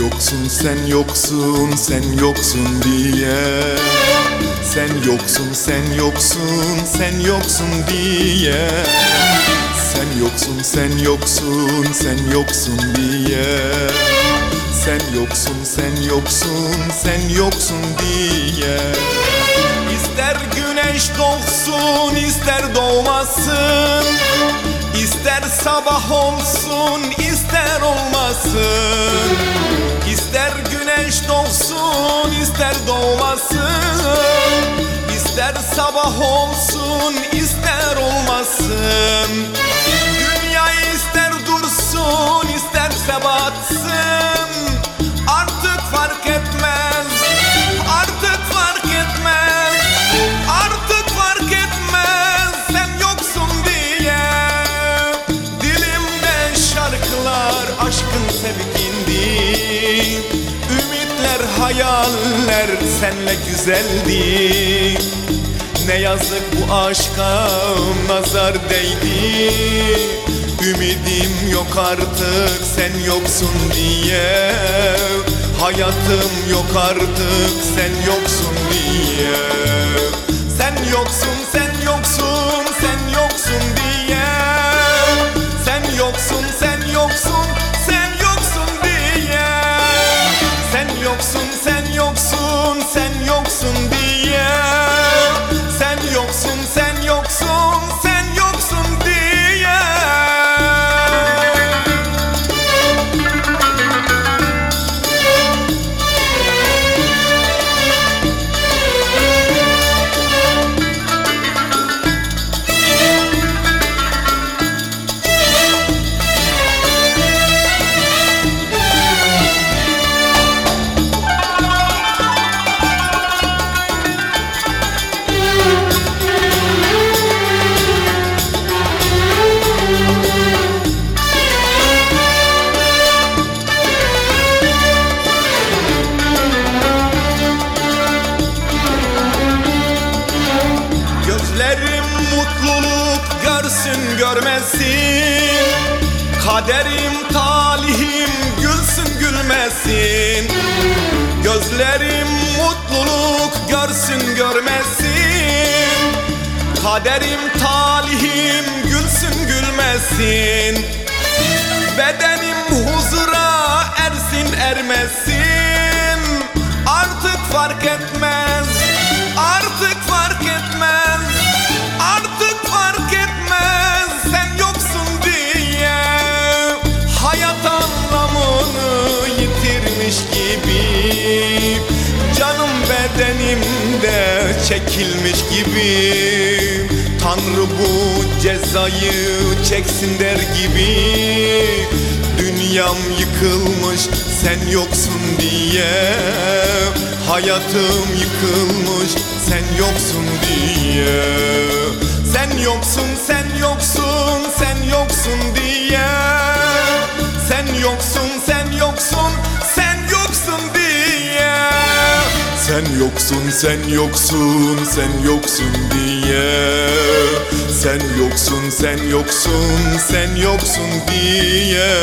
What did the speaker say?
yoksun sen yoksun sen yoksun diye. Sen yoksun sen yoksun sen yoksun diye. Sen yoksun sen yoksun sen yoksun diye. Sen yoksun sen yoksun sen yoksun diye. İster güneş doğsun ister doğmasın İster sabah olsun ister olmasın. İster güneş doğsun ister doğmasın. İster sabah olsun ister olmasın. Dünya ister dursun isterse batsın hayaller senle güzeldi Ne yazık bu aşka nazar değdi. Ümidim yok artık sen yoksun diye. Hayatım yok artık sen yoksun diye. Sen yoksun sen Gözlerim mutluluk görsün görmesin. Kaderim talihim gülsün gülmesin. Gözlerim mutluluk görsün görmesin. Kaderim talihim gülsün gülmesin. Bedenim huzura ersin ermesin. Artık fark etmez çekilmiş gibi. Tanrı bu cezayı çeksin der gibi. Dünyam yıkılmış sen yoksun diye. Hayatım yıkılmış sen yoksun diye. Sen yoksun sen yoksun sen yoksun diye Sen yoksun sen yoksun sen yoksun diye. Sen yoksun sen yoksun sen yoksun diye